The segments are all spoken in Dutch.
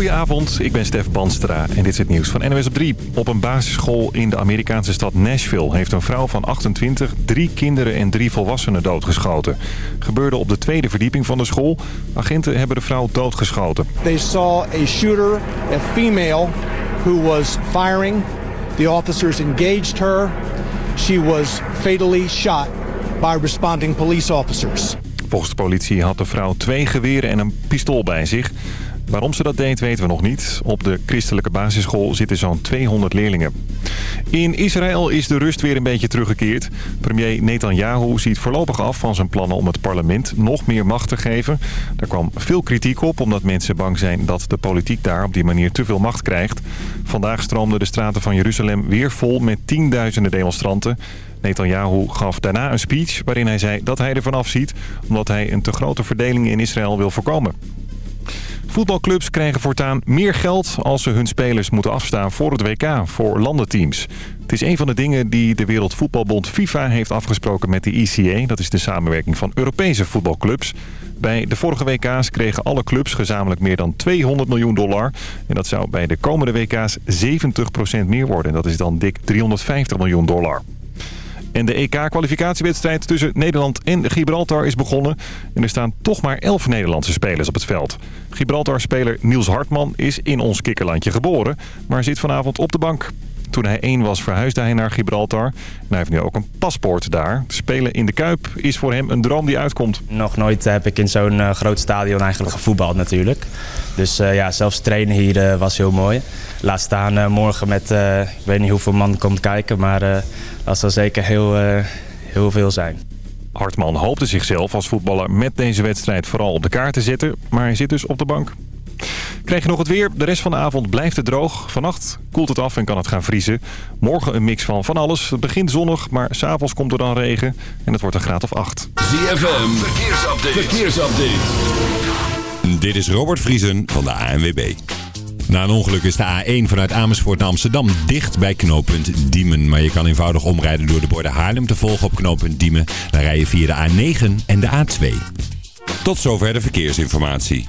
Goedenavond, ik ben Stef Banstra en dit is het nieuws van NWS op 3. Op een basisschool in de Amerikaanse stad Nashville heeft een vrouw van 28 drie kinderen en drie volwassenen doodgeschoten. Gebeurde op de tweede verdieping van de school. Agenten hebben de vrouw doodgeschoten. They saw a shooter, a female, who was firing. The officers engaged her. She was fatally shot by responding police officers. Volgens de politie had de vrouw twee geweren en een pistool bij zich. Waarom ze dat deed weten we nog niet. Op de christelijke basisschool zitten zo'n 200 leerlingen. In Israël is de rust weer een beetje teruggekeerd. Premier Netanyahu ziet voorlopig af van zijn plannen om het parlement nog meer macht te geven. Daar kwam veel kritiek op omdat mensen bang zijn dat de politiek daar op die manier te veel macht krijgt. Vandaag stroomden de straten van Jeruzalem weer vol met tienduizenden demonstranten. Netanyahu gaf daarna een speech waarin hij zei dat hij ervan afziet... omdat hij een te grote verdeling in Israël wil voorkomen. Voetbalclubs krijgen voortaan meer geld als ze hun spelers moeten afstaan voor het WK, voor landenteams. Het is een van de dingen die de Wereldvoetbalbond FIFA heeft afgesproken met de ICA. Dat is de samenwerking van Europese voetbalclubs. Bij de vorige WK's kregen alle clubs gezamenlijk meer dan 200 miljoen dollar. En dat zou bij de komende WK's 70% meer worden. En dat is dan dik 350 miljoen dollar. En de EK-kwalificatiewedstrijd tussen Nederland en Gibraltar is begonnen. En er staan toch maar 11 Nederlandse spelers op het veld. Gibraltar-speler Niels Hartman is in ons kikkerlandje geboren, maar zit vanavond op de bank. Toen hij één was verhuisde hij naar Gibraltar. En hij heeft nu ook een paspoort daar. Spelen in de Kuip is voor hem een droom die uitkomt. Nog nooit heb ik in zo'n uh, groot stadion eigenlijk gevoetbald natuurlijk. Dus uh, ja, zelfs trainen hier uh, was heel mooi. Laat staan morgen met, ik weet niet hoeveel man komt kijken, maar dat zal zeker heel, heel veel zijn. Hartman hoopte zichzelf als voetballer met deze wedstrijd vooral op de kaart te zetten. Maar hij zit dus op de bank. Krijg je nog het weer. De rest van de avond blijft het droog. Vannacht koelt het af en kan het gaan vriezen. Morgen een mix van van alles. Het begint zonnig, maar s'avonds komt er dan regen. En het wordt een graad of 8. ZFM, verkeersupdate. verkeersupdate. Dit is Robert Vriesen van de ANWB. Na een ongeluk is de A1 vanuit Amersfoort naar Amsterdam dicht bij knooppunt Diemen. Maar je kan eenvoudig omrijden door de borden Haarlem te volgen op knooppunt Diemen. Dan rij je via de A9 en de A2. Tot zover de verkeersinformatie.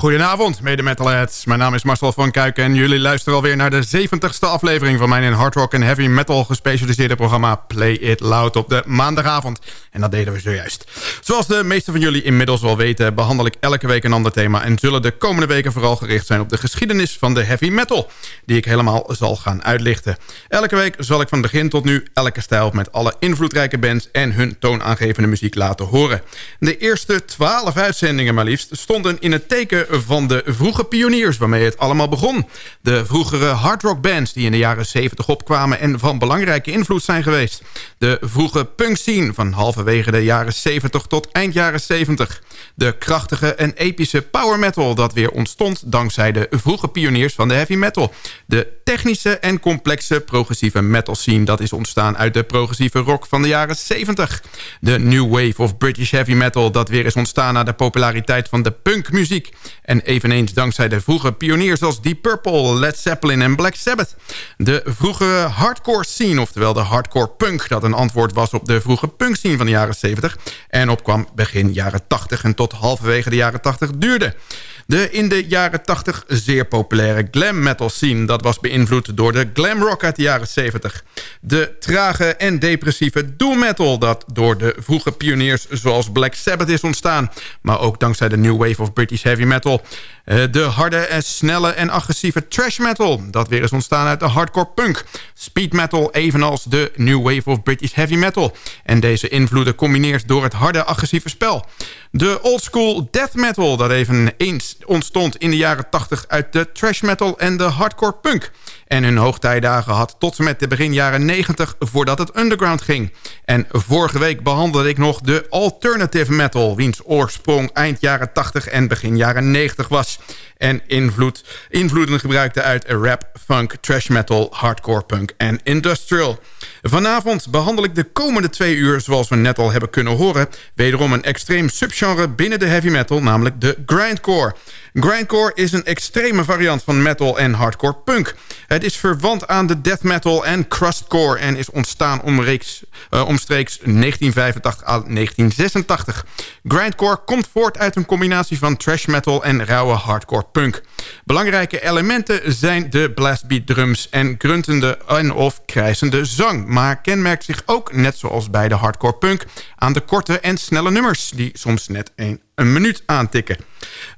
Goedenavond, mede metalheads. Mijn naam is Marcel van Kuiken en jullie luisteren alweer naar de 70ste aflevering van mijn in hard rock en heavy metal gespecialiseerde programma Play It Loud op de maandagavond. En dat deden we zojuist. Zoals de meeste van jullie inmiddels wel weten, behandel ik elke week een ander thema en zullen de komende weken vooral gericht zijn op de geschiedenis van de heavy metal, die ik helemaal zal gaan uitlichten. Elke week zal ik van begin tot nu elke stijl met alle invloedrijke bands en hun toonaangevende muziek laten horen. De eerste 12 uitzendingen maar liefst stonden in het teken van de vroege pioniers waarmee het allemaal begon. De vroegere hardrock bands die in de jaren 70 opkwamen en van belangrijke invloed zijn geweest. De vroege punk scene van halverwege de jaren 70 tot eind jaren 70. De krachtige en epische power metal dat weer ontstond dankzij de vroege pioniers van de heavy metal. De technische en complexe progressieve metal scene dat is ontstaan uit de progressieve rock van de jaren 70. De new wave of British heavy metal dat weer is ontstaan na de populariteit van de punk punkmuziek. En eveneens dankzij de vroege pioniers als Deep Purple, Led Zeppelin en Black Sabbath. De vroegere hardcore scene, oftewel de hardcore punk... dat een antwoord was op de vroege punk scene van de jaren 70... en opkwam begin jaren 80 en tot halverwege de jaren 80 duurde. De in de jaren 80 zeer populaire glam metal scene... dat was beïnvloed door de glam rock uit de jaren 70. De trage en depressieve doom metal... dat door de vroege pioniers zoals Black Sabbath is ontstaan... maar ook dankzij de new wave of British heavy metal... Eh, de harde, en snelle en agressieve trash metal... dat weer is ontstaan uit de hardcore punk. Speed metal evenals de new wave of British heavy metal. En deze invloeden combineert door het harde, agressieve spel. De oldschool death metal dat even eens ontstond in de jaren 80 uit de trash metal en de hardcore punk. En hun hoogtijdagen had tot en met de begin jaren 90 voordat het underground ging. En vorige week behandelde ik nog de alternative metal... wiens oorsprong eind jaren 80 en begin jaren 90 was en invloed, invloeden gebruikte uit rap, funk, trash metal, hardcore punk en industrial. Vanavond behandel ik de komende twee uur, zoals we net al hebben kunnen horen... wederom een extreem subgenre binnen de heavy metal, namelijk de grindcore. Grindcore is een extreme variant van metal en hardcore punk. Het is verwant aan de death metal en crustcore... en is ontstaan omreeks, uh, omstreeks 1985 à 1986. Grindcore komt voort uit een combinatie van trash metal en rauwe hardcore punk. Belangrijke elementen zijn de blastbeat drums en gruntende en of krijzende zang... maar kenmerkt zich ook, net zoals bij de hardcore punk... aan de korte en snelle nummers... die soms net een, een minuut aantikken.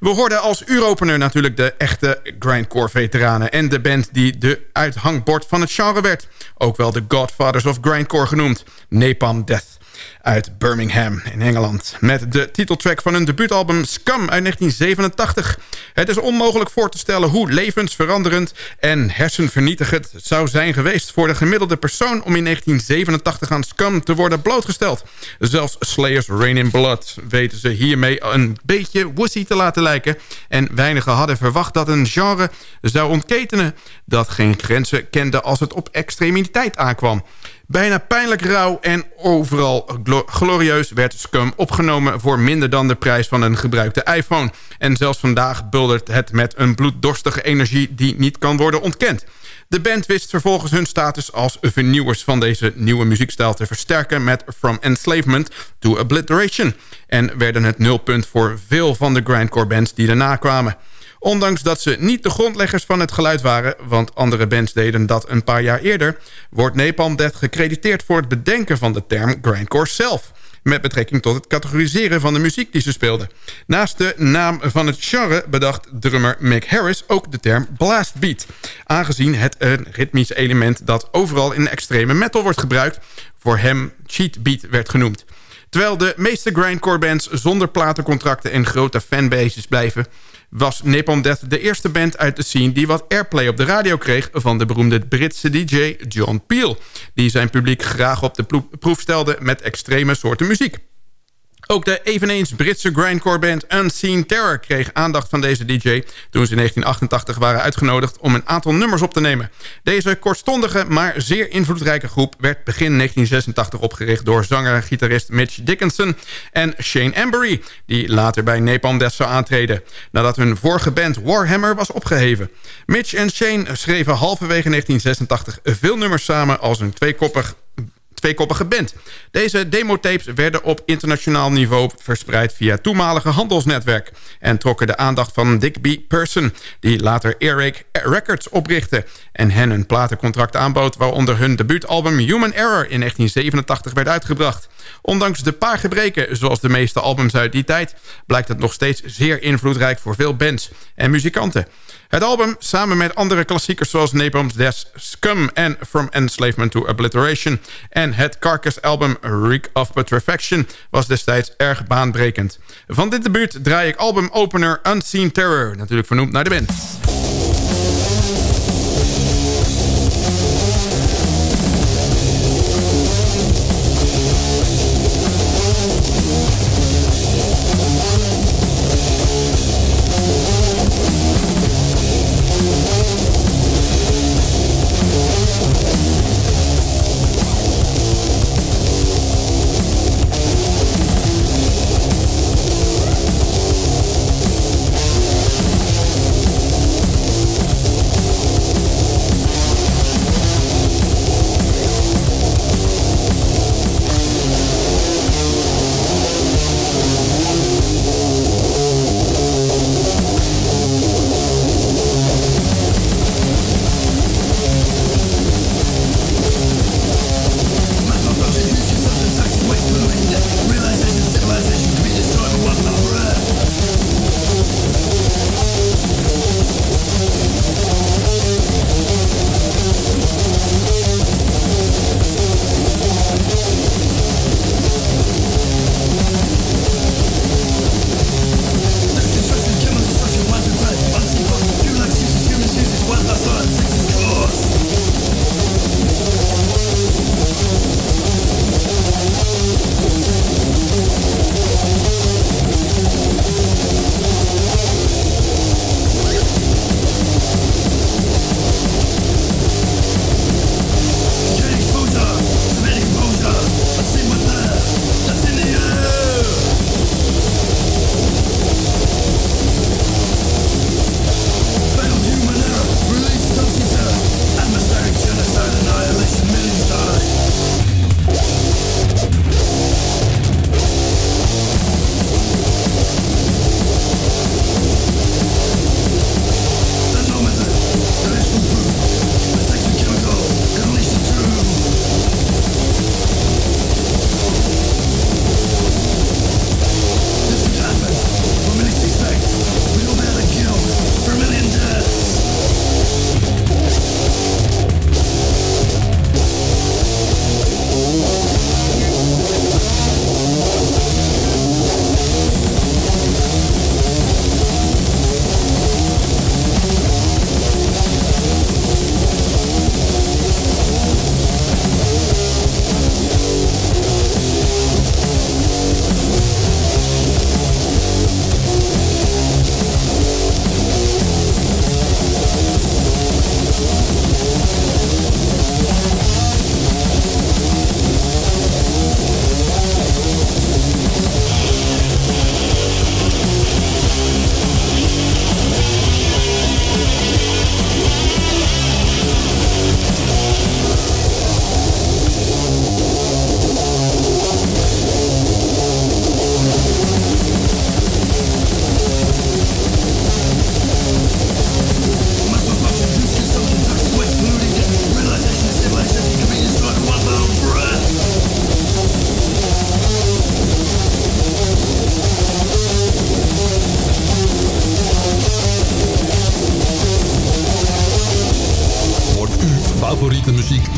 We hoorden als uuropener natuurlijk de echte grindcore-veteranen... en de band die de uithangbord van het genre werd. Ook wel de Godfathers of Grindcore genoemd. Napalm Death uit Birmingham in Engeland. Met de titeltrack van hun debuutalbum Scum uit 1987. Het is onmogelijk voor te stellen hoe levensveranderend en hersenvernietigend het zou zijn geweest... voor de gemiddelde persoon om in 1987 aan Scum te worden blootgesteld. Zelfs Slayers Rain in Blood weten ze hiermee een beetje wussy te laten lijken. En weinigen hadden verwacht dat een genre zou ontketenen... dat geen grenzen kende als het op extremiteit aankwam. Bijna pijnlijk rauw en overal glorieus werd Scum opgenomen... voor minder dan de prijs van een gebruikte iPhone. En zelfs vandaag buldert het met een bloeddorstige energie... die niet kan worden ontkend. De band wist vervolgens hun status als vernieuwers van deze nieuwe muziekstijl te versterken... met From Enslavement to Obliteration. En werden het nulpunt voor veel van de grindcore bands die daarna kwamen. Ondanks dat ze niet de grondleggers van het geluid waren... want andere bands deden dat een paar jaar eerder... wordt Napalm Death gecrediteerd voor het bedenken van de term grindcore zelf met betrekking tot het categoriseren van de muziek die ze speelden. Naast de naam van het genre bedacht drummer Mick Harris ook de term blast beat. Aangezien het een ritmisch element dat overal in extreme metal wordt gebruikt... voor hem cheat beat werd genoemd. Terwijl de meeste grindcore bands zonder platencontracten en grote fanbases blijven was Napalm Death de eerste band uit de scene... die wat airplay op de radio kreeg van de beroemde Britse DJ John Peel... die zijn publiek graag op de proef stelde met extreme soorten muziek. Ook de eveneens Britse grindcore band Unseen Terror kreeg aandacht van deze DJ... toen ze in 1988 waren uitgenodigd om een aantal nummers op te nemen. Deze kortstondige, maar zeer invloedrijke groep... werd begin 1986 opgericht door zanger en gitarist Mitch Dickinson... en Shane Embury, die later bij Napalm Death zou aantreden... nadat hun vorige band Warhammer was opgeheven. Mitch en Shane schreven halverwege 1986 veel nummers samen als een tweekoppig tweekoppige band. Deze demotapes werden op internationaal niveau verspreid via toenmalige handelsnetwerk... en trokken de aandacht van B. Person, die later Earache Records oprichtte... en hen een platencontract aanbood waaronder hun debuutalbum Human Error in 1987 werd uitgebracht. Ondanks de paar gebreken, zoals de meeste albums uit die tijd... blijkt het nog steeds zeer invloedrijk voor veel bands en muzikanten. Het album, samen met andere klassiekers zoals Napalm's Death, Scum en From Enslavement to Obliteration... en het Carcass-album Reek of Putrefaction was destijds erg baanbrekend. Van dit debuut draai ik album-opener Unseen Terror, natuurlijk vernoemd naar de band.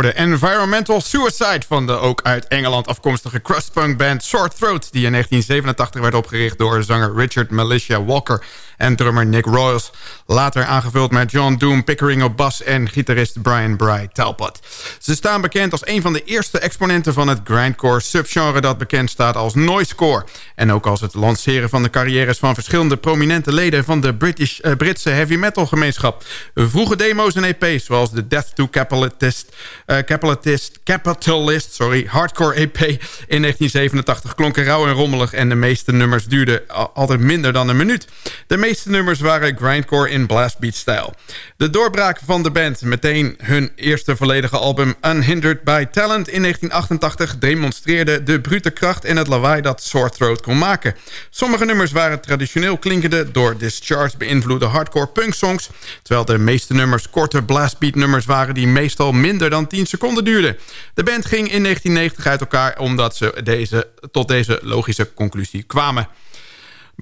Hoorden Environmental Suicide van de ook uit Engeland afkomstige crustpunk band Sore Throat... die in 1987 werd opgericht door zanger Richard Militia Walker en drummer Nick Royals. Later aangevuld met John Doom Pickering op bas en gitarist Brian Bry Talbot. Ze staan bekend als een van de eerste exponenten van het grindcore subgenre... dat bekend staat als noisecore. En ook als het lanceren van de carrières van verschillende prominente leden... van de British, uh, Britse heavy metal gemeenschap. Vroege demo's en EP's zoals de Death to Capitalist, uh, Capitalist, Capitalist sorry, Hardcore EP in 1987 klonken rauw en rommelig... en de meeste nummers duurden altijd minder dan een minuut. De meeste nummers waren grindcore in blastbeat-stijl. De doorbraak van de band, meteen hun eerste volledige album Unhindered by Talent in 1988... demonstreerde de brute kracht en het lawaai dat Sore Throat kon maken. Sommige nummers waren traditioneel klinkende door Discharge beïnvloede hardcore punk songs... terwijl de meeste nummers korte blastbeat nummers waren die meestal minder dan 10 seconden duurden. De band ging in 1990 uit elkaar omdat ze deze, tot deze logische conclusie kwamen.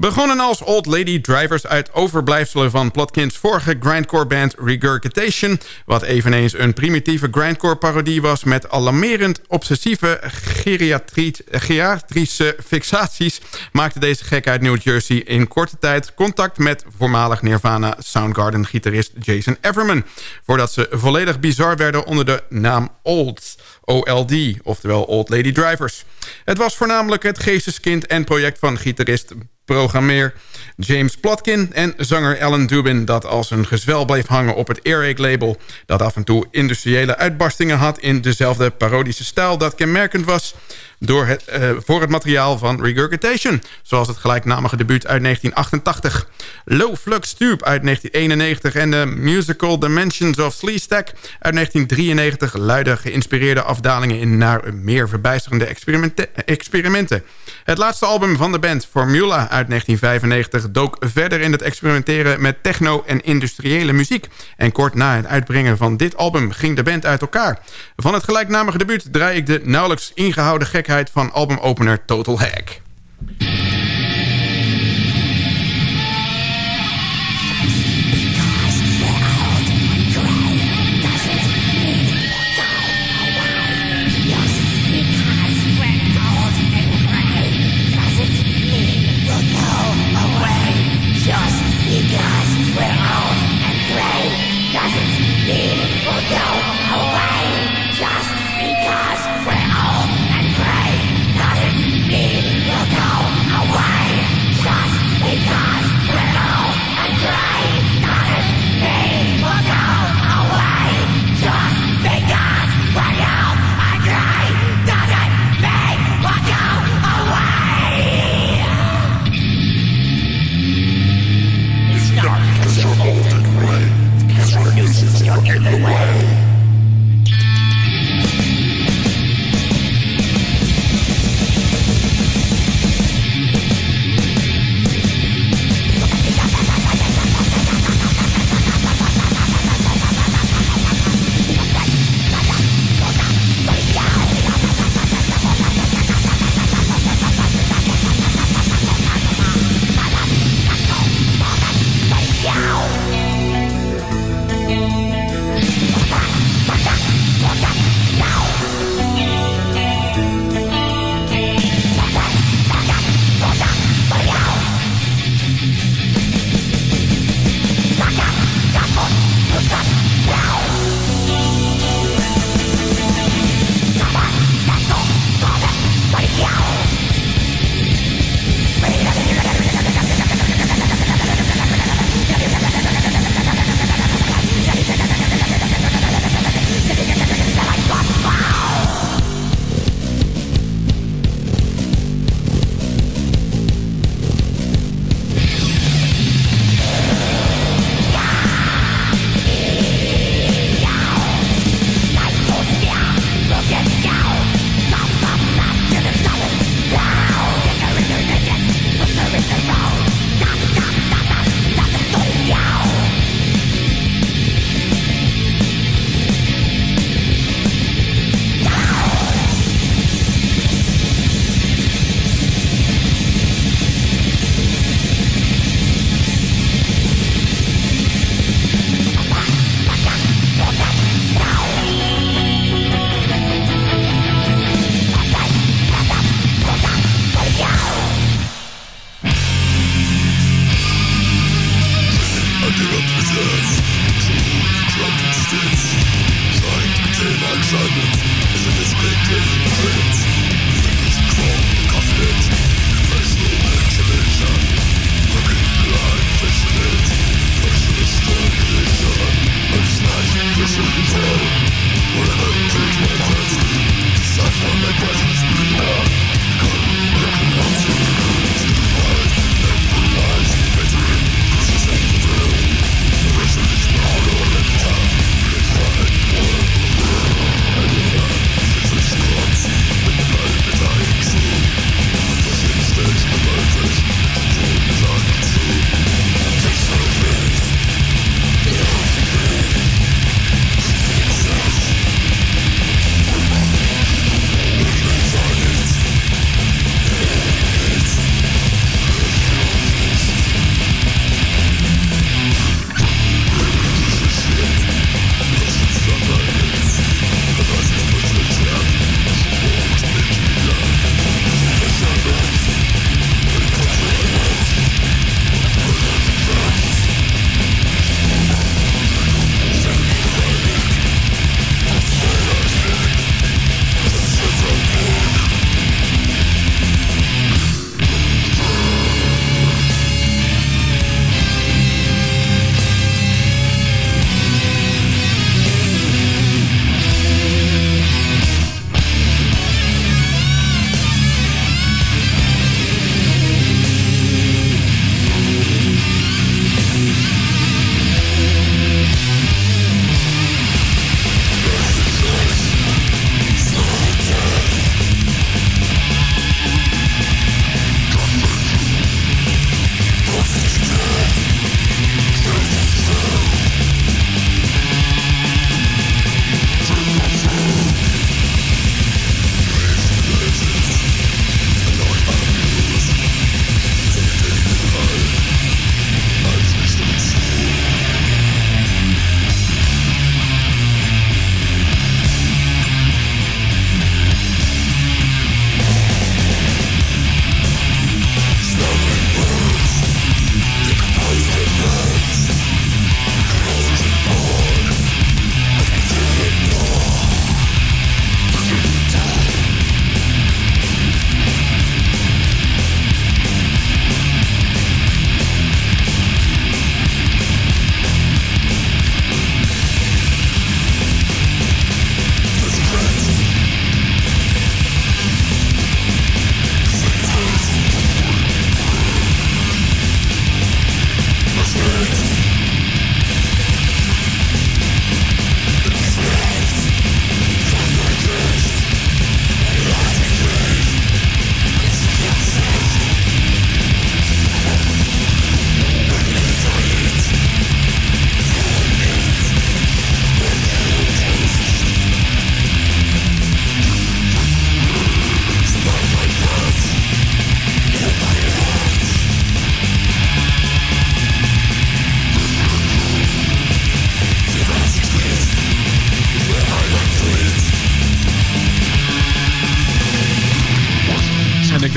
Begonnen als Old Lady Drivers uit overblijfselen van Plotkins vorige grindcore band Regurgitation... wat eveneens een primitieve grindcore parodie was... met alarmerend obsessieve geriatrische fixaties... maakte deze gek uit New Jersey in korte tijd contact... met voormalig Nirvana Soundgarden-gitarist Jason Everman... voordat ze volledig bizar werden onder de naam Old... OLD, oftewel Old Lady Drivers. Het was voornamelijk het geesteskind en project van gitarist programmeer James Plotkin en zanger Alan Dubin... dat als een gezwel bleef hangen op het Earache-label... dat af en toe industriële uitbarstingen had... in dezelfde parodische stijl dat kenmerkend was door het, uh, voor het materiaal van Regurgitation. Zoals het gelijknamige debuut uit 1988. Low Flux Tube uit 1991 en de musical Dimensions of Sleestack uit 1993... luiden geïnspireerde afdalingen in naar meer verbijsterende experimenten. Het laatste album van de band, Formula uit 1995... dook verder in het experimenteren met techno en industriële muziek. En kort na het uitbrengen van dit album ging de band uit elkaar. Van het gelijknamige debuut draai ik de nauwelijks ingehouden gek van albumopener Total Hack.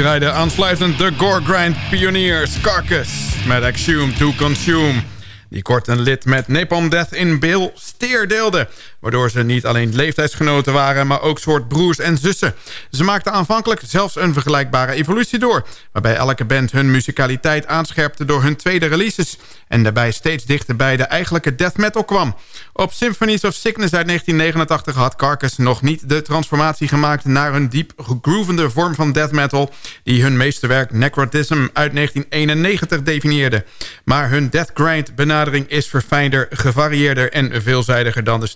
Draaide aansluitend de Gore Grind Pioneers Carcass met Exhume to Consume. Die kort een lid met Napalm Death in Bill Steer deelde. Waardoor ze niet alleen leeftijdsgenoten waren, maar ook soort broers en zussen. Ze maakten aanvankelijk zelfs een vergelijkbare evolutie door. Waarbij elke band hun muzikaliteit aanscherpte door hun tweede releases. En daarbij steeds dichter bij de eigenlijke death metal kwam. Op Symphonies of Sickness uit 1989 had Carcass nog niet de transformatie gemaakt... naar een diep gegroovende vorm van death metal... die hun meesterwerk Necrotism uit 1991 definieerde. Maar hun death grind benadering is verfijnder, gevarieerder... en veelzijdiger dan de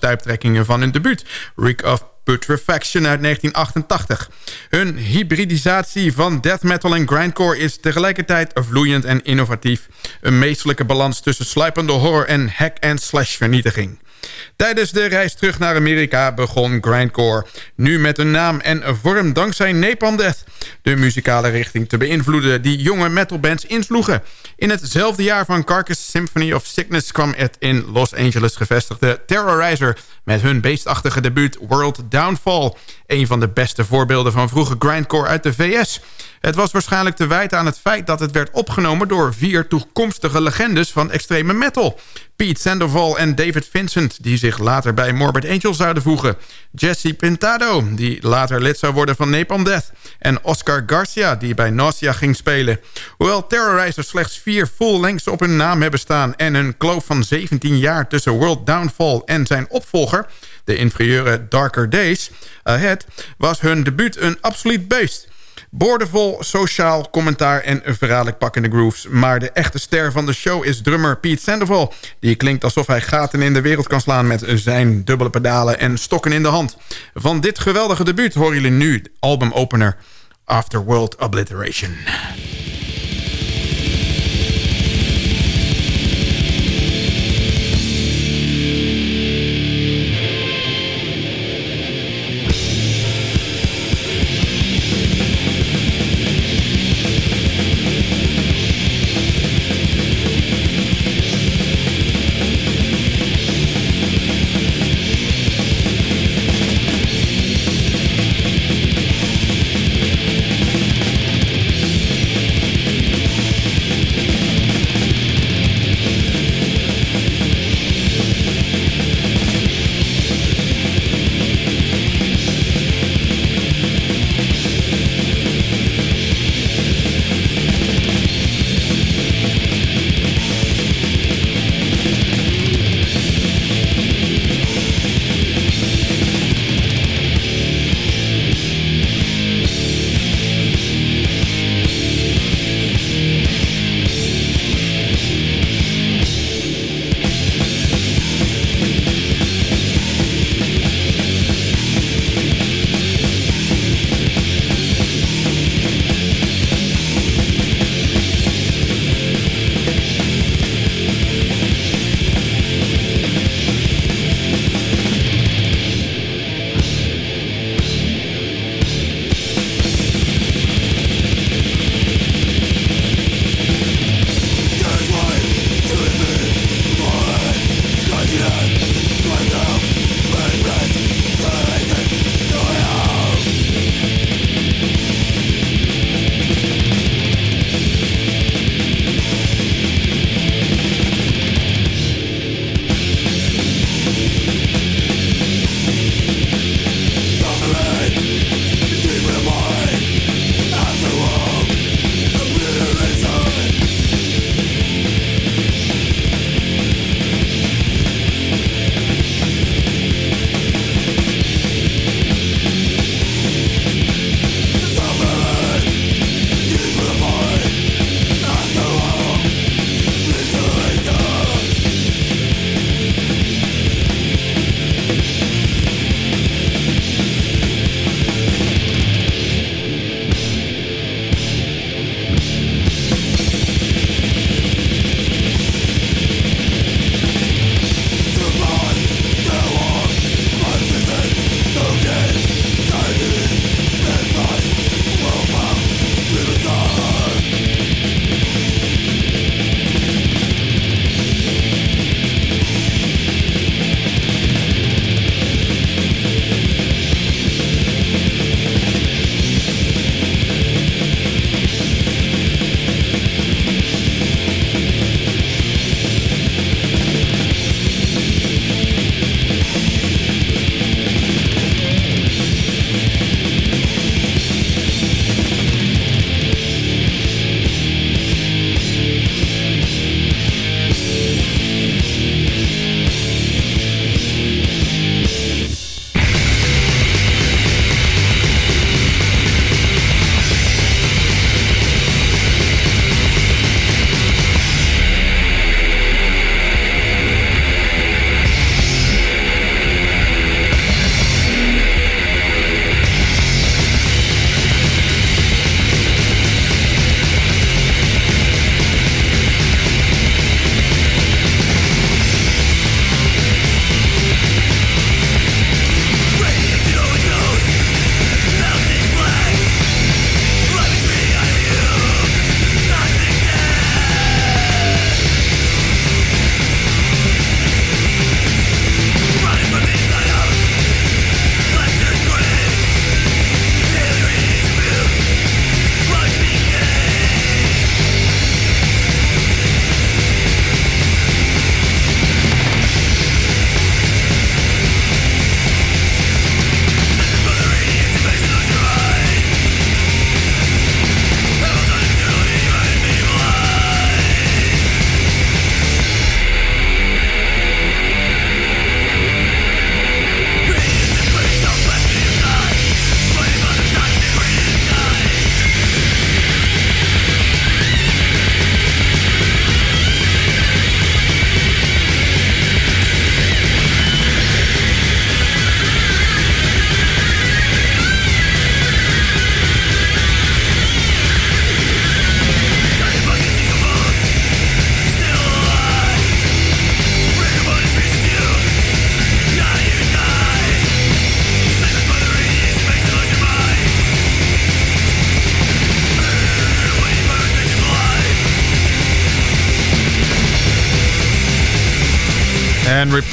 van hun debuut... Reek of Putrefaction uit 1988. Hun hybridisatie van death metal en grindcore is tegelijkertijd vloeiend en innovatief. Een meestelijke balans tussen sluipende horror en hack-and-slash vernietiging. Tijdens de reis terug naar Amerika begon grindcore. Nu met een naam en vorm dankzij Napalm Death. De muzikale richting te beïnvloeden die jonge metalbands insloegen. In hetzelfde jaar van Carcass Symphony of Sickness kwam het in Los Angeles gevestigde Terrorizer... met hun beestachtige debuut World Downfall. Een van de beste voorbeelden van vroege grindcore uit de VS... Het was waarschijnlijk te wijten aan het feit dat het werd opgenomen... door vier toekomstige legendes van extreme metal. Pete Sandoval en David Vincent, die zich later bij Morbid Angel zouden voegen. Jesse Pintado, die later lid zou worden van Napalm Death. En Oscar Garcia, die bij Nausea ging spelen. Hoewel Terrorizer slechts vier full-lengths op hun naam hebben staan... en een kloof van 17 jaar tussen World Downfall en zijn opvolger... de inferieure Darker Days Ahead... was hun debuut een absoluut beest... Boordevol sociaal commentaar en verraderlijk pakkende grooves. Maar de echte ster van de show is drummer Pete Sandoval. Die klinkt alsof hij gaten in de wereld kan slaan... met zijn dubbele pedalen en stokken in de hand. Van dit geweldige debuut horen jullie nu albumopener Afterworld Obliteration.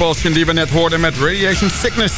En Repulsion die we net hoorden met Radiation Sickness...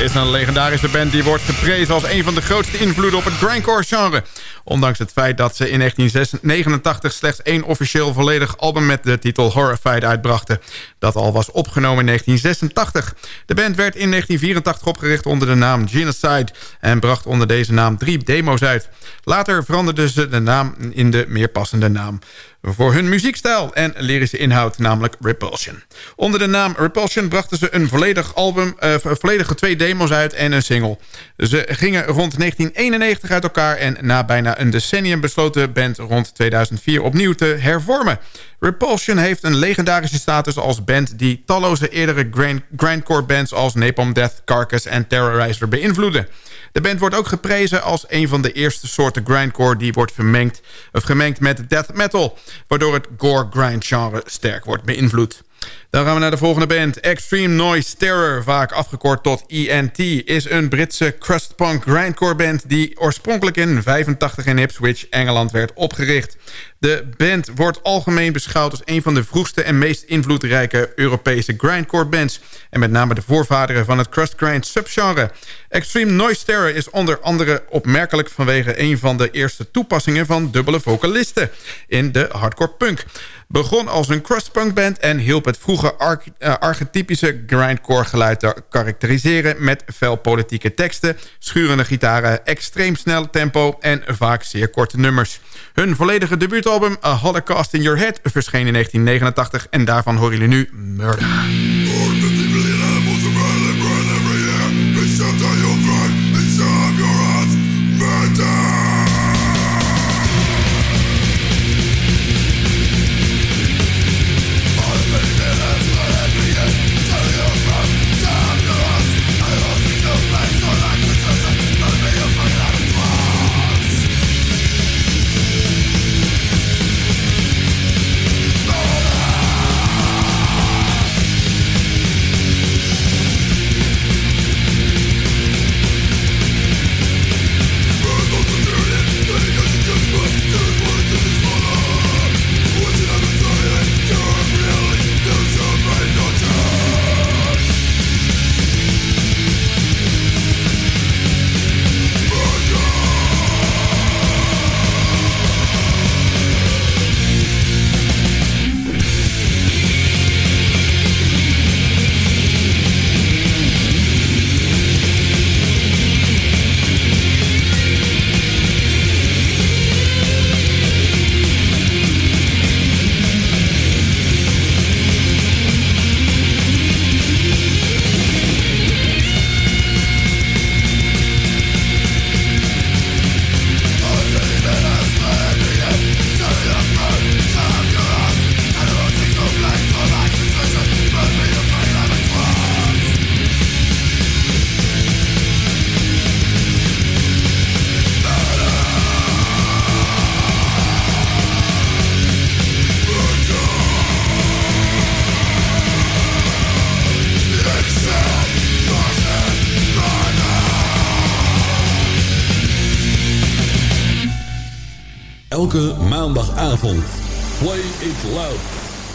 is een legendarische band die wordt geprezen als een van de grootste invloeden op het grindcore genre. Ondanks het feit dat ze in 1989 slechts één officieel volledig album met de titel Horrified uitbrachten. Dat al was opgenomen in 1986. De band werd in 1984 opgericht onder de naam Genocide en bracht onder deze naam drie demo's uit. Later veranderden ze de naam in de meer passende naam voor hun muziekstijl en lyrische inhoud, namelijk Repulsion. Onder de naam Repulsion brachten ze een volledig album, uh, volledige twee demos uit en een single. Ze gingen rond 1991 uit elkaar en na bijna een decennium besloot de band rond 2004 opnieuw te hervormen. Repulsion heeft een legendarische status als band die talloze eerdere grindcore bands als Napalm Death, Carcass en Terrorizer beïnvloeden. De band wordt ook geprezen als een van de eerste soorten grindcore... die wordt vermengd, of gemengd met death metal... waardoor het gore grind genre sterk wordt beïnvloed. Dan gaan we naar de volgende band. Extreme Noise Terror, vaak afgekort tot ENT... is een Britse crustpunk grindcore band... die oorspronkelijk in 85 in Ipswich, Engeland werd opgericht. De band wordt algemeen beschouwd als een van de vroegste... en meest invloedrijke Europese grindcore bands... en met name de voorvaderen van het crustgrind subgenre. Extreme Noise Terror is onder andere opmerkelijk... vanwege een van de eerste toepassingen van dubbele vocalisten... in de hardcore punk. Begon als een crustpunk-band en hielp het vroege uh, archetypische grindcore geluid te karakteriseren... met fel politieke teksten, schurende gitaren, extreem snel tempo... en vaak zeer korte nummers. Hun volledige debuutalbum A Holocaust in Your Head verscheen in 1989... en daarvan horen jullie nu Murder.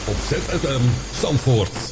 Op ZFM Zandvoort.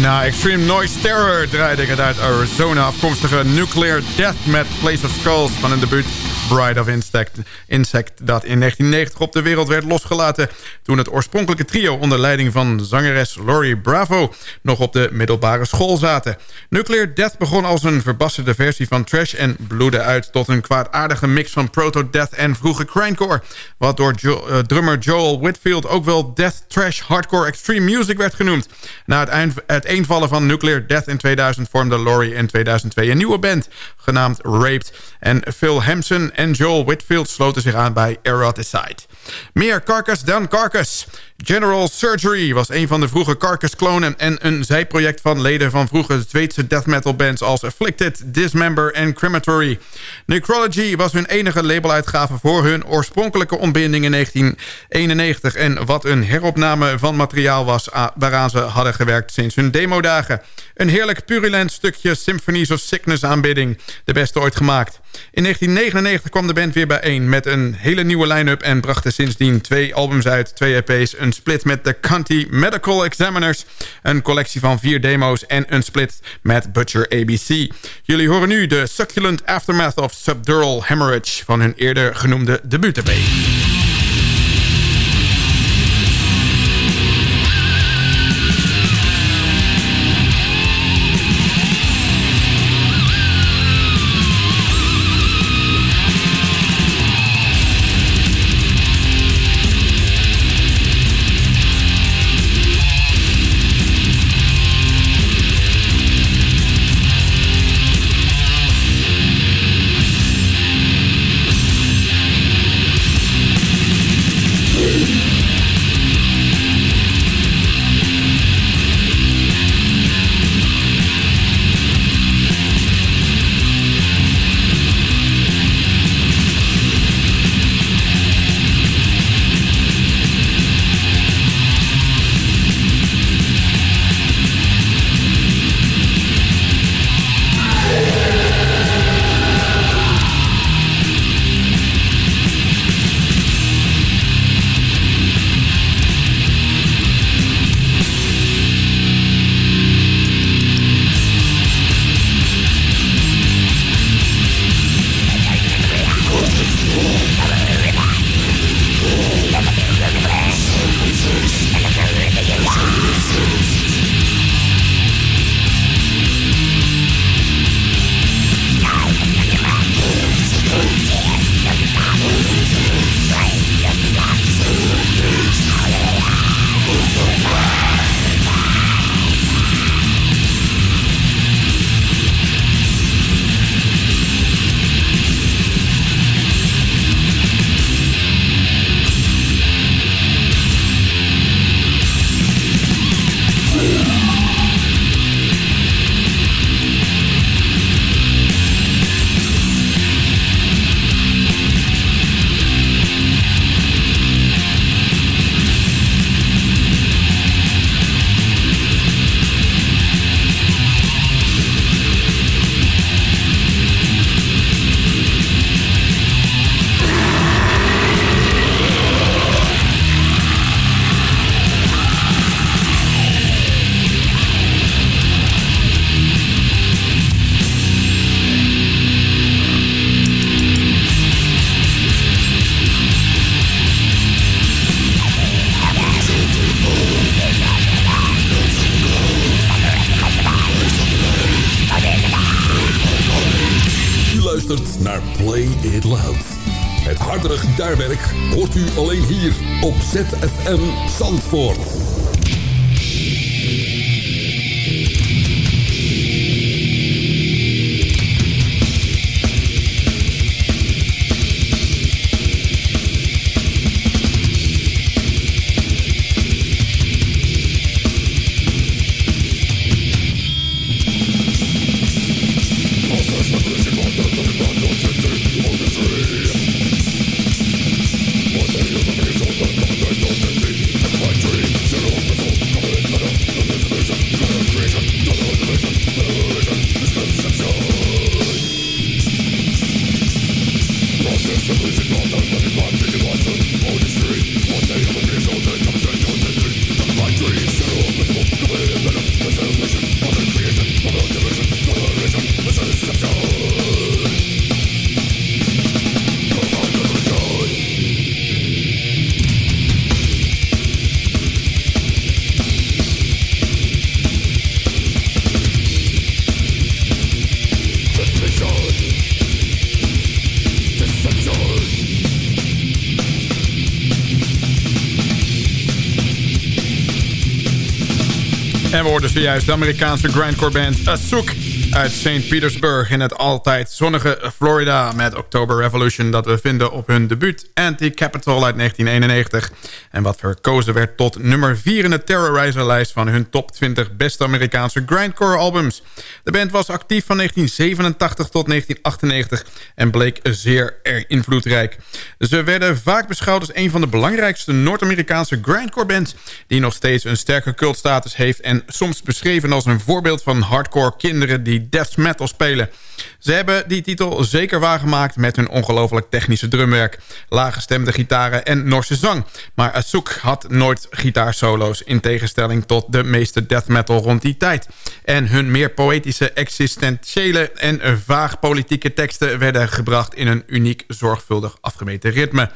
Na Extreme Noise Terror draaide ik het uit. Arizona afkomstige Nuclear Death met Place of Skulls van een debuut Bride of Insect, Insect dat in 1990 op de wereld werd losgelaten... toen het oorspronkelijke trio onder leiding van zangeres Laurie Bravo... nog op de middelbare school zaten. Nuclear Death begon als een verbasterde versie van trash... en bloedde uit tot een kwaadaardige mix van proto-death en vroege grindcore... wat door eh, drummer Joel Whitfield ook wel Death Trash Hardcore Extreme Music werd genoemd. Na het, het eenvallen van Nuclear Death in 2000 vormde Laurie in 2002 een nieuwe band... genaamd Raped. En Phil Hampson en Joel Whitfield sloten zich aan bij Eroticide. Meer Carcass dan Carcass. General Surgery was een van de vroege Carcass-klonen... en een zijproject van leden van vroege Zweedse death metal bands... als Afflicted, Dismember en Crematory. Necrology was hun enige labeluitgave voor hun oorspronkelijke ontbinding in 1991... en wat een heropname van materiaal was waaraan ze hadden gewerkt sinds hun demodagen. Een heerlijk purulent stukje Symphonies of Sickness aanbidding. De beste ooit gemaakt. In 1999 kwam de band weer bijeen met een hele nieuwe line-up... en brachten sindsdien twee albums uit, twee EP's... een split met de County Medical Examiners... een collectie van vier demo's en een split met Butcher ABC. Jullie horen nu de Succulent Aftermath of Subdural Hemorrhage... van hun eerder genoemde debuut-EP. ZFM Zandvoort. Hoorden zojuist de Amerikaanse grindcore band Asuk uit St. Petersburg in het altijd zonnige Florida met October Revolution dat we vinden op hun debuut Anti-Capital uit 1991 en wat verkozen werd tot nummer 4 in de Terrorizer-lijst van hun top 20 beste Amerikaanse grindcore albums. De band was actief van 1987 tot 1998 en bleek zeer invloedrijk. Ze werden vaak beschouwd als een van de belangrijkste Noord-Amerikaanse grindcore bands die nog steeds een sterke cultstatus heeft en soms beschreven als een voorbeeld van hardcore kinderen die death metal spelen. Ze hebben die titel zeker waargemaakt met hun ongelooflijk technische drumwerk, laaggestemde gitaren en Norse zang. Maar Asuk had nooit gitaarsolo's in tegenstelling tot de meeste death metal rond die tijd. En hun meer poëtische, existentiële en vaag politieke teksten werden gebracht in een uniek zorgvuldig afgemeten ritme.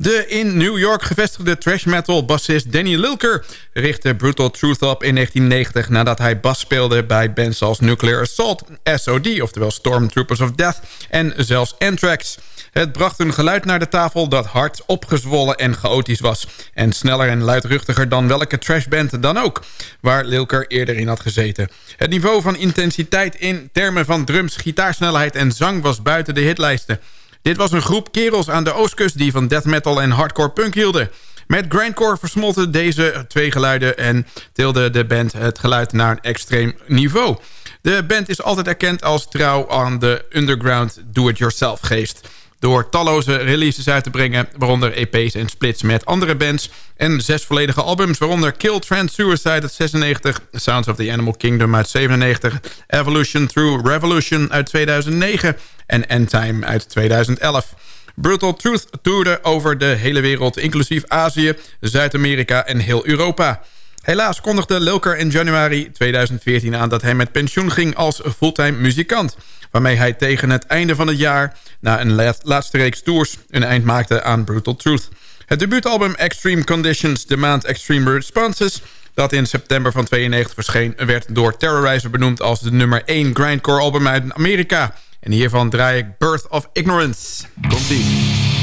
De in New York gevestigde trash metal bassist Danny Lilker richtte Brutal Truth op in 1990 nadat hij bas speelde bij bands als Nuclear Assault, SOD, oftewel Stormtroopers of Death en zelfs Anthrax. Het bracht een geluid naar de tafel dat hard, opgezwollen en chaotisch was. En sneller en luidruchtiger dan welke trashband dan ook, waar Lilker eerder in had gezeten. Het niveau van intensiteit in termen van drums, gitaarsnelheid en zang was buiten de hitlijsten. Dit was een groep kerels aan de oostkust die van death metal en hardcore punk hielden. Met grindcore versmolten deze twee geluiden en tilde de band het geluid naar een extreem niveau. De band is altijd erkend als trouw aan de underground do-it-yourself geest. Door talloze releases uit te brengen, waaronder EP's en splits met andere bands... en zes volledige albums, waaronder Kill Trans Suicide uit 96... Sounds of the Animal Kingdom uit 97... Evolution Through Revolution uit 2009 en Endtime uit 2011. Brutal Truth toerde over de hele wereld, inclusief Azië, Zuid-Amerika en heel Europa. Helaas kondigde Lilker in januari 2014 aan dat hij met pensioen ging als fulltime muzikant. Waarmee hij tegen het einde van het jaar, na een laatste reeks tours, een eind maakte aan Brutal Truth. Het debuutalbum Extreme Conditions, de maand Extreme Responses dat in september van 92 verscheen... werd door Terrorizer benoemd als de nummer 1 grindcore album uit Amerika. En hiervan draai ik Birth of Ignorance. Komt-ie.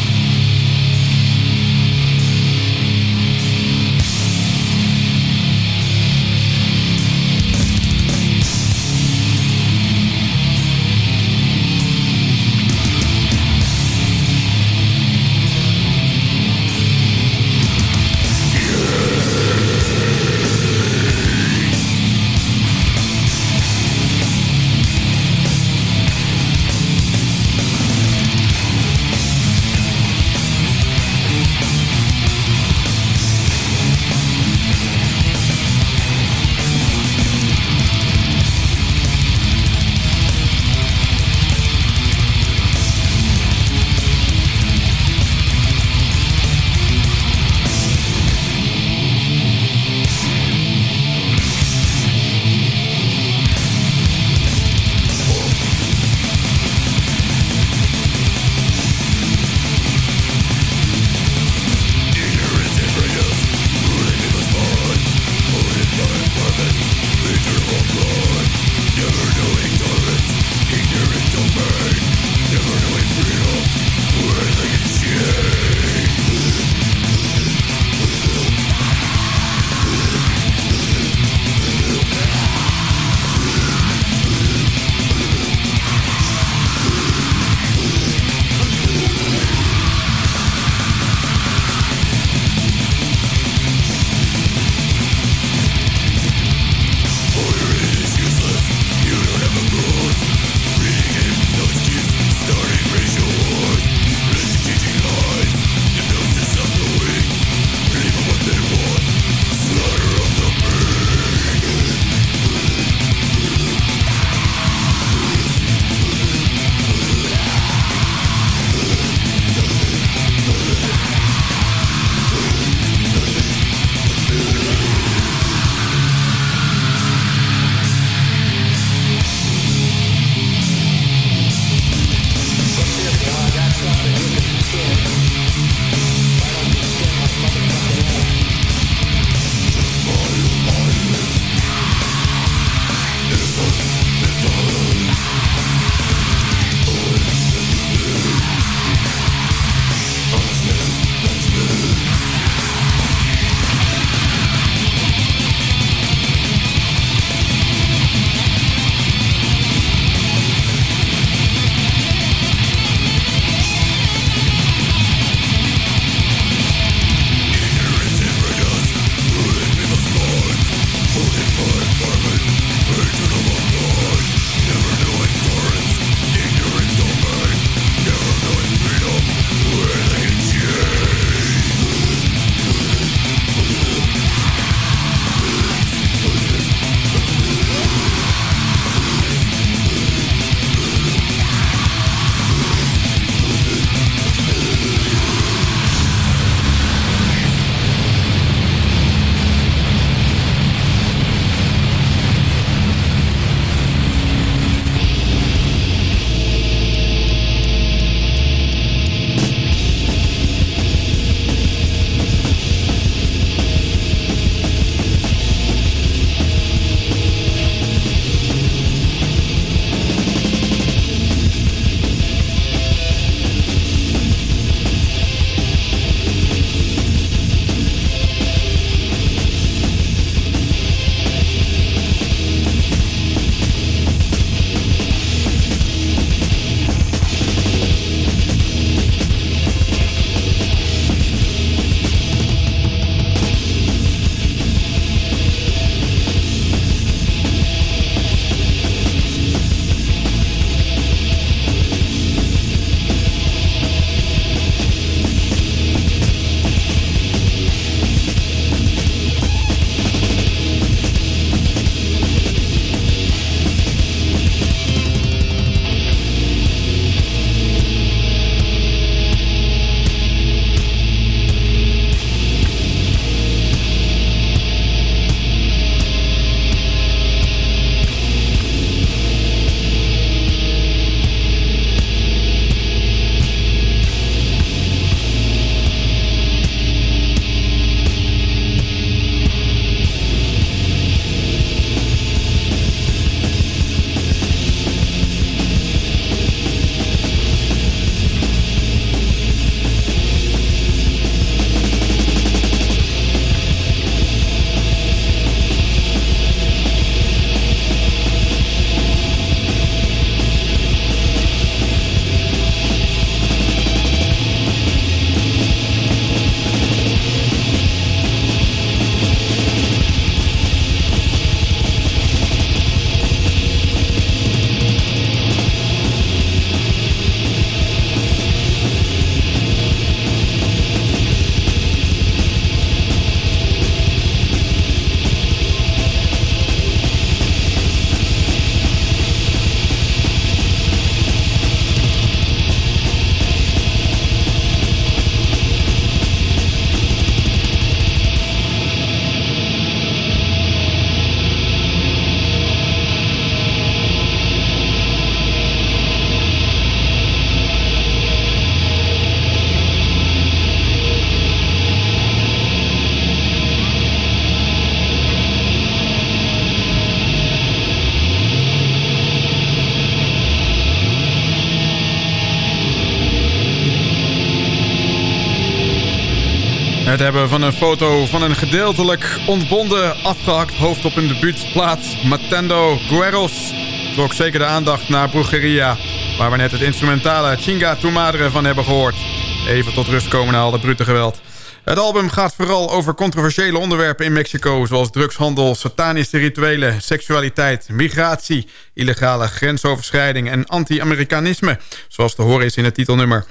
Het hebben van een foto van een gedeeltelijk ontbonden, afgehakt hoofd op een debuutplaat Matendo Gueros trok zeker de aandacht naar Brujeria, waar we net het instrumentale Chinga Tu Madre van hebben gehoord. Even tot rust komen na al dat brute geweld. Het album gaat vooral over controversiële onderwerpen in Mexico... zoals drugshandel, satanische rituelen, seksualiteit, migratie... illegale grensoverschrijding en anti-Amerikanisme... zoals te horen is in het titelnummer.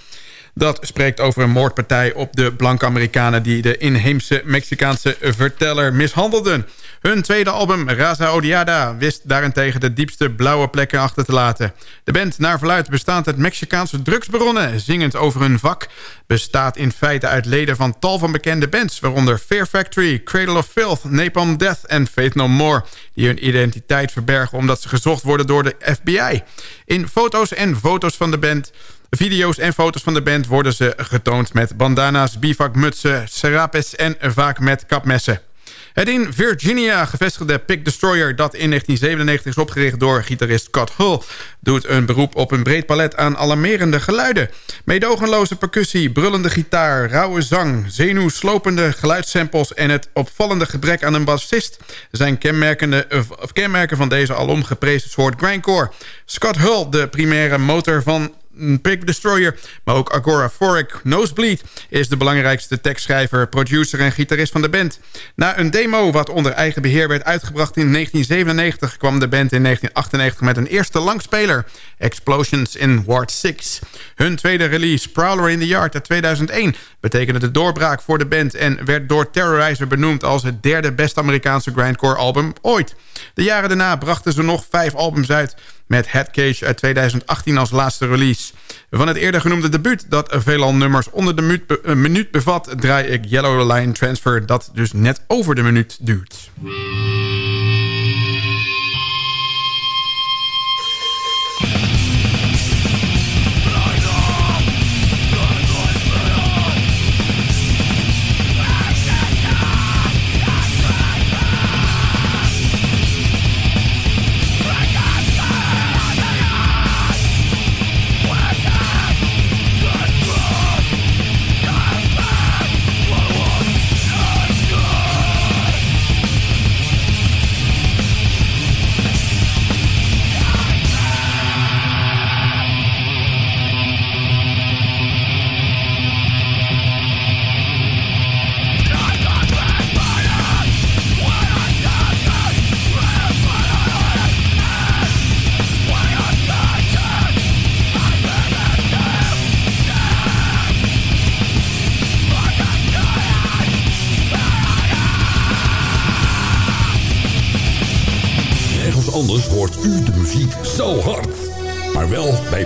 Dat spreekt over een moordpartij op de blanke Amerikanen... die de inheemse Mexicaanse verteller mishandelden. Hun tweede album, Raza Odiada, wist daarentegen de diepste blauwe plekken achter te laten. De band, naar verluid bestaat uit Mexicaanse drugsbronnen... zingend over hun vak, bestaat in feite uit leden van tal van bekende bands... waaronder Fear Factory, Cradle of Filth, Napalm Death en Faith No More... die hun identiteit verbergen omdat ze gezocht worden door de FBI. In foto's en foto's van de band Video's en foto's van de band worden ze getoond met bandana's, bivakmutsen, serapes en vaak met kapmessen. Het in Virginia gevestigde Pick Destroyer... dat in 1997 is opgericht door gitarist Scott Hull... doet een beroep op een breed palet aan alarmerende geluiden. Meedogenloze percussie, brullende gitaar, rauwe zang... zenuwslopende geluidssamples en het opvallende gebrek aan een bassist... zijn kenmerkende, kenmerken van deze alom geprezen soort grindcore. Scott Hull, de primaire motor van Pick Destroyer, maar ook Agora Forik Nosebleed... is de belangrijkste tekstschrijver, producer en gitarist van de band. Na een demo wat onder eigen beheer werd uitgebracht in 1997... kwam de band in 1998 met een eerste langspeler... Explosions in Ward 6. Hun tweede release, Prowler in the Yard uit 2001... betekende de doorbraak voor de band... en werd door Terrorizer benoemd als het derde best Amerikaanse grindcore album ooit. De jaren daarna brachten ze nog vijf albums uit met Headcage uit 2018 als laatste release. Van het eerder genoemde debuut dat veelal nummers onder de eh, minuut bevat... draai ik Yellow Line Transfer dat dus net over de minuut duurt.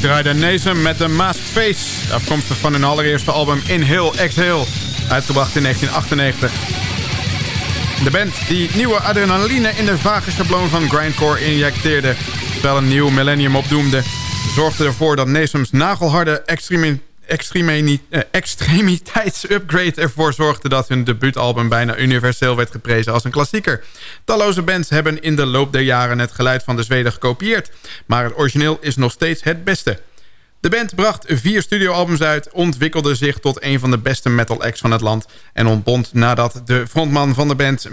Ik draaide Nasum met de Masked Face. Afkomstig van hun allereerste album Inhale Exhale. Uitgebracht in 1998. De band die nieuwe adrenaline in de vage schabloon van grindcore injecteerde... terwijl een nieuw millennium opdoemde... zorgde ervoor dat Nesums nagelharde extreme extremiteitsupgrade ervoor zorgde dat hun debuutalbum bijna universeel werd geprezen als een klassieker. Talloze bands hebben in de loop der jaren het geluid van de Zweden gekopieerd, maar het origineel is nog steeds het beste. De band bracht vier studioalbums uit, ontwikkelde zich tot een van de beste metal acts van het land... en ontbond nadat de frontman van de band,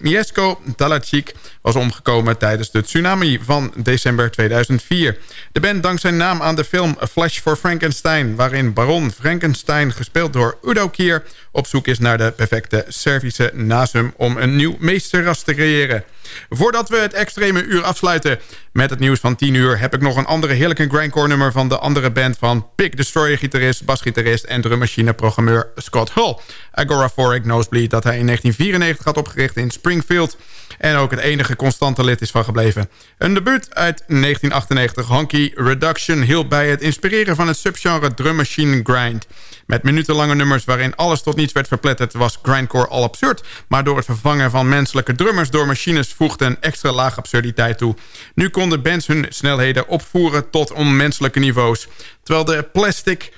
Mieszko Talacic... was omgekomen tijdens de tsunami van december 2004. De band dankt zijn naam aan de film Flash for Frankenstein... waarin Baron Frankenstein, gespeeld door Udo Kier... op zoek is naar de perfecte Servische nasum om een nieuw meesterras te creëren... Voordat we het extreme uur afsluiten met het nieuws van 10 uur... heb ik nog een andere heerlijke grindcore nummer van de andere band van Pig Destroyer-gitarist, basgitarist en drummachine-programmeur Scott Hull. Agoraphobic Nosebleed dat hij in 1994 had opgericht in Springfield... en ook het enige constante lid is van gebleven. Een debuut uit 1998, Honky Reduction, hielp bij het inspireren van het subgenre drummachine grind... Met minutenlange nummers waarin alles tot niets werd verpletterd... was grindcore al absurd. Maar door het vervangen van menselijke drummers door machines... voegde een extra laag absurditeit toe. Nu konden bands hun snelheden opvoeren tot onmenselijke niveaus. Terwijl de plastic...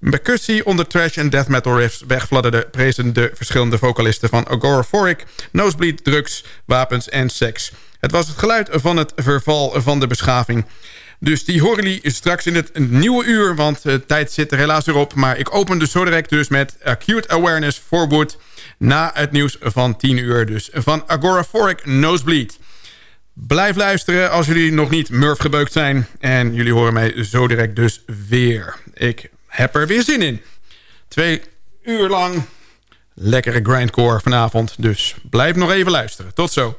Percussie onder trash en death metal riffs wegfladderde... prezen de verschillende vocalisten van Agoraphoric... Nosebleed, drugs, wapens en seks. Het was het geluid van het verval van de beschaving. Dus die horen jullie straks in het nieuwe uur, want de tijd zit er helaas weer op. Maar ik open dus zo direct dus met Acute Awareness Forward... na het nieuws van 10 uur dus van Agoraphoric Nosebleed. Blijf luisteren als jullie nog niet Murph gebeukt zijn. En jullie horen mij zo direct dus weer. Ik heb er weer zin in. Twee uur lang lekkere grindcore vanavond. Dus blijf nog even luisteren. Tot zo.